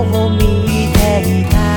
を見ていた